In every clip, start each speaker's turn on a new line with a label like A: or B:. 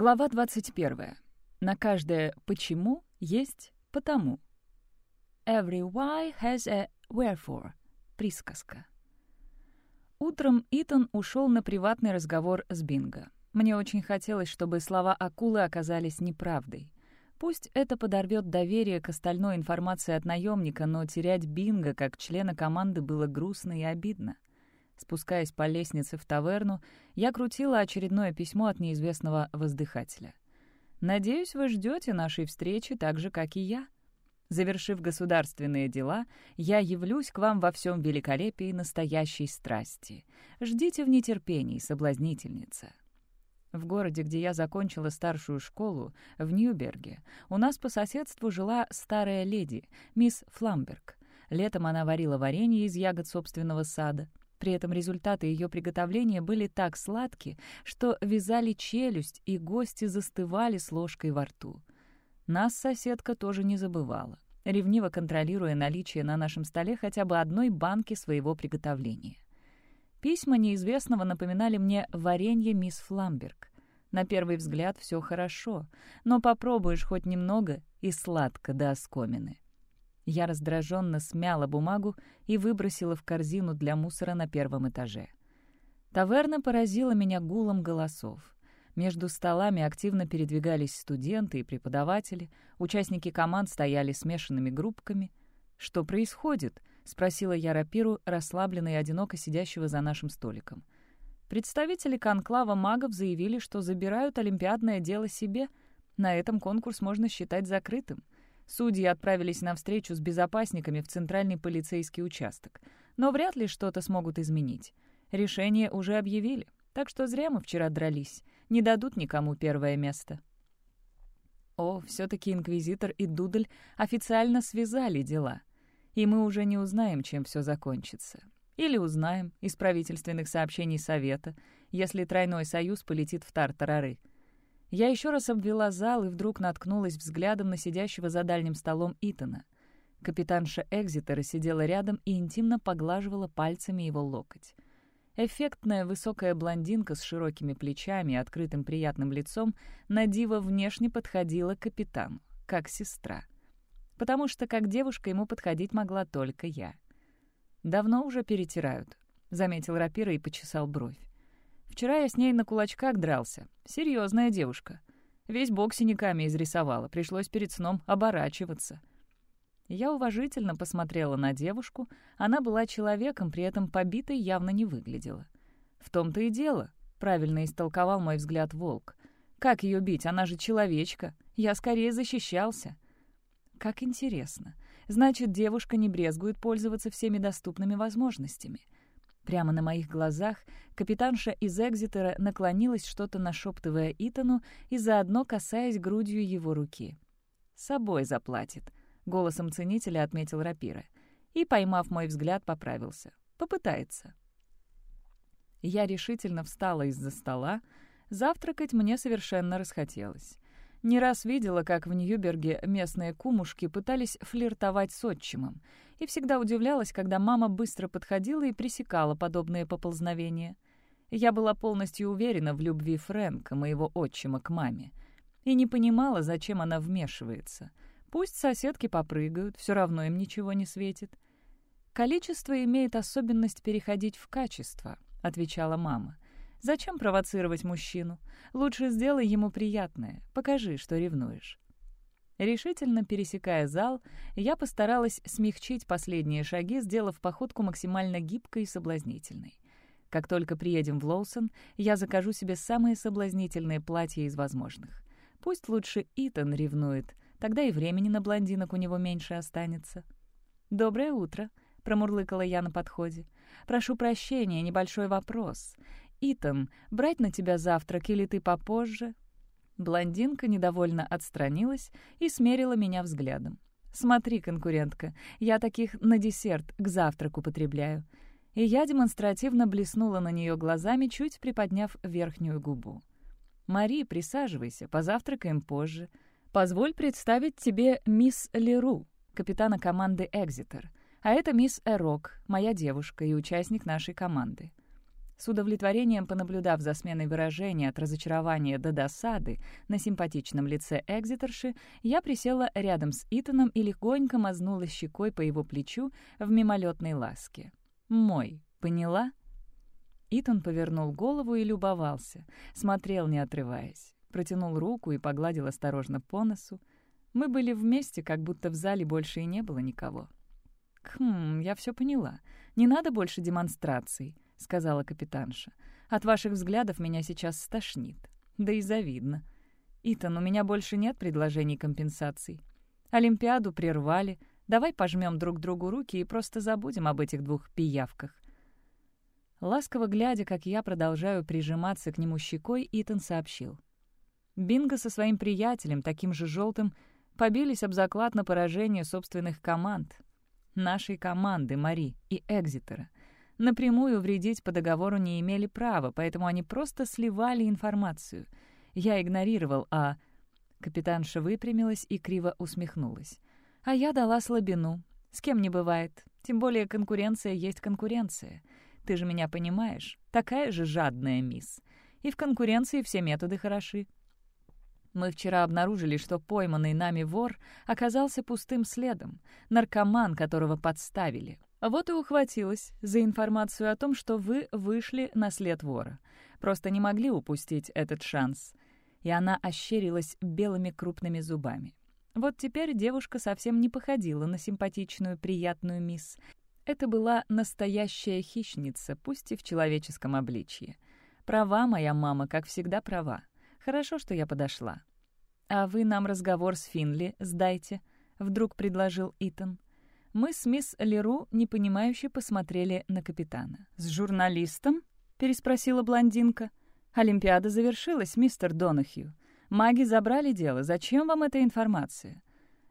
A: Глава 21. На каждое «почему» есть «потому». Every why has a wherefore. Присказка. Утром Итан ушел на приватный разговор с Бинго. Мне очень хотелось, чтобы слова акулы оказались неправдой. Пусть это подорвет доверие к остальной информации от наемника, но терять Бинго как члена команды было грустно и обидно. Спускаясь по лестнице в таверну, я крутила очередное письмо от неизвестного воздыхателя. «Надеюсь, вы ждете нашей встречи так же, как и я. Завершив государственные дела, я явлюсь к вам во всем великолепии настоящей страсти. Ждите в нетерпении, соблазнительница». В городе, где я закончила старшую школу, в Ньюберге, у нас по соседству жила старая леди, мисс Фламберг. Летом она варила варенье из ягод собственного сада. При этом результаты ее приготовления были так сладки, что вязали челюсть, и гости застывали с ложкой во рту. Нас соседка тоже не забывала, ревниво контролируя наличие на нашем столе хотя бы одной банки своего приготовления. Письма неизвестного напоминали мне варенье мисс Фламберг. На первый взгляд все хорошо, но попробуешь хоть немного и сладко до оскомины. Я раздраженно смяла бумагу и выбросила в корзину для мусора на первом этаже. Таверна поразила меня гулом голосов. Между столами активно передвигались студенты и преподаватели, участники команд стояли смешанными группками. «Что происходит?» — спросила я рапиру, расслабленно и одиноко сидящего за нашим столиком. Представители конклава магов заявили, что забирают олимпиадное дело себе. На этом конкурс можно считать закрытым — Судьи отправились на встречу с безопасниками в центральный полицейский участок. Но вряд ли что-то смогут изменить. Решение уже объявили, так что зря мы вчера дрались. Не дадут никому первое место. О, все-таки Инквизитор и Дудль официально связали дела. И мы уже не узнаем, чем все закончится. Или узнаем из правительственных сообщений Совета, если Тройной Союз полетит в Тартарары. Я еще раз обвела зал и вдруг наткнулась взглядом на сидящего за дальним столом Итана. Капитанша Экзитера сидела рядом и интимно поглаживала пальцами его локоть. Эффектная высокая блондинка с широкими плечами и открытым приятным лицом на диво внешне подходила капитану, как сестра. Потому что как девушка ему подходить могла только я. «Давно уже перетирают», — заметил рапира и почесал бровь. Вчера я с ней на кулачках дрался. Серьезная девушка. Весь бок синяками изрисовала, пришлось перед сном оборачиваться. Я уважительно посмотрела на девушку, она была человеком, при этом побитой явно не выглядела. В том-то и дело, правильно истолковал мой взгляд волк. Как ее бить, она же человечка. Я скорее защищался. Как интересно. Значит, девушка не брезгует пользоваться всеми доступными возможностями — Прямо на моих глазах капитанша из Экзитера наклонилась, что-то нашептывая Итану и заодно касаясь грудью его руки. «Собой заплатит», — голосом ценителя отметил рапира. И, поймав мой взгляд, поправился. «Попытается». Я решительно встала из-за стола. Завтракать мне совершенно расхотелось. Не раз видела, как в Ньюберге местные кумушки пытались флиртовать с отчимом, и всегда удивлялась, когда мама быстро подходила и пресекала подобные поползновения. Я была полностью уверена в любви Фрэнка, моего отчима, к маме, и не понимала, зачем она вмешивается. Пусть соседки попрыгают, все равно им ничего не светит. «Количество имеет особенность переходить в качество», — отвечала мама. Зачем провоцировать мужчину? Лучше сделай ему приятное, покажи, что ревнуешь. Решительно пересекая зал, я постаралась смягчить последние шаги, сделав походку максимально гибкой и соблазнительной. Как только приедем в Лоусон, я закажу себе самые соблазнительные платья из возможных. Пусть лучше Итан ревнует, тогда и времени на блондинок у него меньше останется. «Доброе утро», — промурлыкала я на подходе. «Прошу прощения, небольшой вопрос. «Итан, брать на тебя завтрак или ты попозже?» Блондинка недовольно отстранилась и смерила меня взглядом. «Смотри, конкурентка, я таких на десерт к завтраку потребляю». И я демонстративно блеснула на нее глазами, чуть приподняв верхнюю губу. «Мари, присаживайся, позавтракаем позже. Позволь представить тебе мисс Леру, капитана команды «Экзитер». А это мисс Эрок, моя девушка и участник нашей команды. С удовлетворением понаблюдав за сменой выражения от разочарования до досады на симпатичном лице Экзитерши, я присела рядом с Итаном и легонько мазнула щекой по его плечу в мимолетной ласке. «Мой, поняла?» Итан повернул голову и любовался, смотрел, не отрываясь. Протянул руку и погладил осторожно по носу. Мы были вместе, как будто в зале больше и не было никого. «Хм, я все поняла. Не надо больше демонстраций», — сказала капитанша. «От ваших взглядов меня сейчас стошнит. Да и завидно. Итан, у меня больше нет предложений компенсаций. Олимпиаду прервали. Давай пожмем друг другу руки и просто забудем об этих двух пиявках». Ласково глядя, как я продолжаю прижиматься к нему щекой, Итан сообщил. Бинго со своим приятелем, таким же желтым, побились об заклад на поражение собственных команд. Нашей команды, Мари и Экзитера напрямую вредить по договору не имели права, поэтому они просто сливали информацию. Я игнорировал, а... Капитанша выпрямилась и криво усмехнулась. А я дала слабину. С кем не бывает. Тем более конкуренция есть конкуренция. Ты же меня понимаешь. Такая же жадная мисс. И в конкуренции все методы хороши. Мы вчера обнаружили, что пойманный нами вор оказался пустым следом, наркоман, которого подставили. Вот и ухватилась за информацию о том, что вы вышли на след вора. Просто не могли упустить этот шанс. И она ощерилась белыми крупными зубами. Вот теперь девушка совсем не походила на симпатичную, приятную мисс. Это была настоящая хищница, пусть и в человеческом обличье. Права моя мама, как всегда, права. Хорошо, что я подошла. «А вы нам разговор с Финли сдайте», — вдруг предложил Итан. Мы с мисс Леру непонимающе посмотрели на капитана. «С журналистом?» — переспросила блондинка. «Олимпиада завершилась, мистер Донахью. Маги забрали дело. Зачем вам эта информация?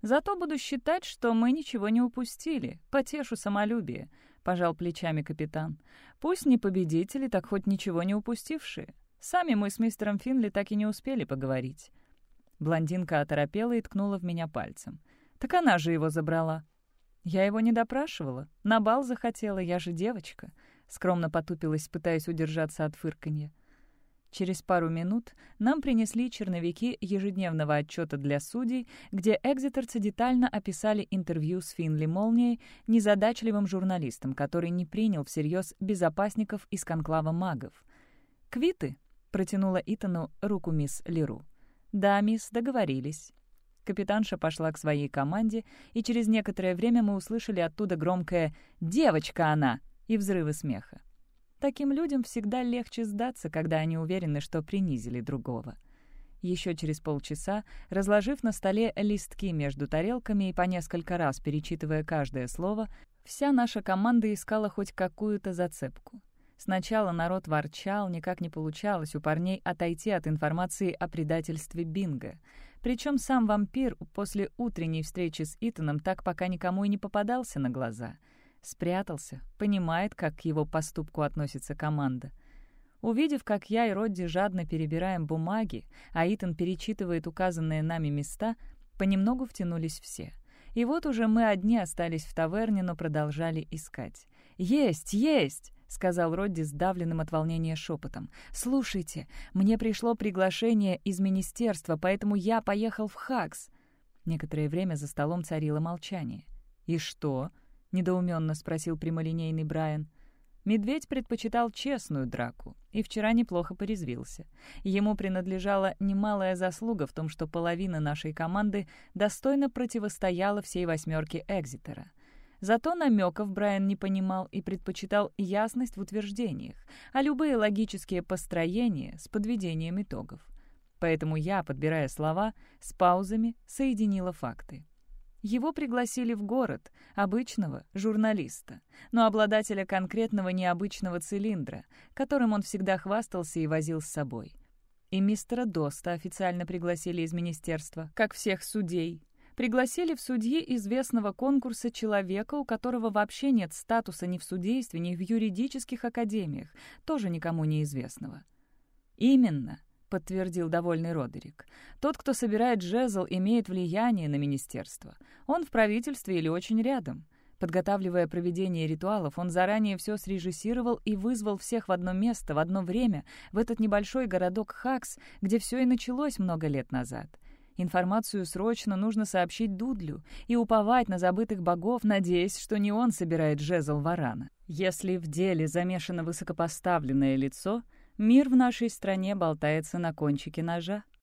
A: Зато буду считать, что мы ничего не упустили. Потешу самолюбие», — пожал плечами капитан. «Пусть не победители, так хоть ничего не упустившие. Сами мы с мистером Финли так и не успели поговорить». Блондинка оторопела и ткнула в меня пальцем. «Так она же его забрала». «Я его не допрашивала. На бал захотела, я же девочка», — скромно потупилась, пытаясь удержаться от фырканья. Через пару минут нам принесли черновики ежедневного отчета для судей, где экзитерцы детально описали интервью с Финли Молнией, незадачливым журналистом, который не принял всерьез безопасников из конклава магов. «Квиты?» — протянула Итану руку мисс Леру. «Да, мисс, договорились». Капитанша пошла к своей команде, и через некоторое время мы услышали оттуда громкое «Девочка она!» и взрывы смеха. Таким людям всегда легче сдаться, когда они уверены, что принизили другого. Еще через полчаса, разложив на столе листки между тарелками и по несколько раз перечитывая каждое слово, вся наша команда искала хоть какую-то зацепку. Сначала народ ворчал, никак не получалось у парней отойти от информации о предательстве Бинга. Причем сам вампир после утренней встречи с Итаном так пока никому и не попадался на глаза. Спрятался, понимает, как к его поступку относится команда. Увидев, как я и Родди жадно перебираем бумаги, а Итан перечитывает указанные нами места, понемногу втянулись все. И вот уже мы одни остались в таверне, но продолжали искать. «Есть! Есть!» — сказал Родди сдавленным от волнения шепотом. «Слушайте, мне пришло приглашение из министерства, поэтому я поехал в Хакс». Некоторое время за столом царило молчание. «И что?» — недоуменно спросил прямолинейный Брайан. Медведь предпочитал честную драку и вчера неплохо порезвился. Ему принадлежала немалая заслуга в том, что половина нашей команды достойно противостояла всей восьмерке Экзитера — Зато намеков Брайан не понимал и предпочитал ясность в утверждениях, а любые логические построения с подведением итогов. Поэтому я, подбирая слова, с паузами соединила факты. Его пригласили в город, обычного журналиста, но обладателя конкретного необычного цилиндра, которым он всегда хвастался и возил с собой. И мистера Доста официально пригласили из министерства, как всех судей, пригласили в судьи известного конкурса человека, у которого вообще нет статуса ни в судействе, ни в юридических академиях, тоже никому неизвестного. «Именно», — подтвердил довольный Родерик. «Тот, кто собирает жезл, имеет влияние на министерство. Он в правительстве или очень рядом. Подготавливая проведение ритуалов, он заранее все срежиссировал и вызвал всех в одно место, в одно время, в этот небольшой городок Хакс, где все и началось много лет назад. Информацию срочно нужно сообщить Дудлю и уповать на забытых богов, надеясь, что не он собирает жезл варана. Если в деле замешано высокопоставленное лицо, мир в нашей стране болтается на кончике ножа.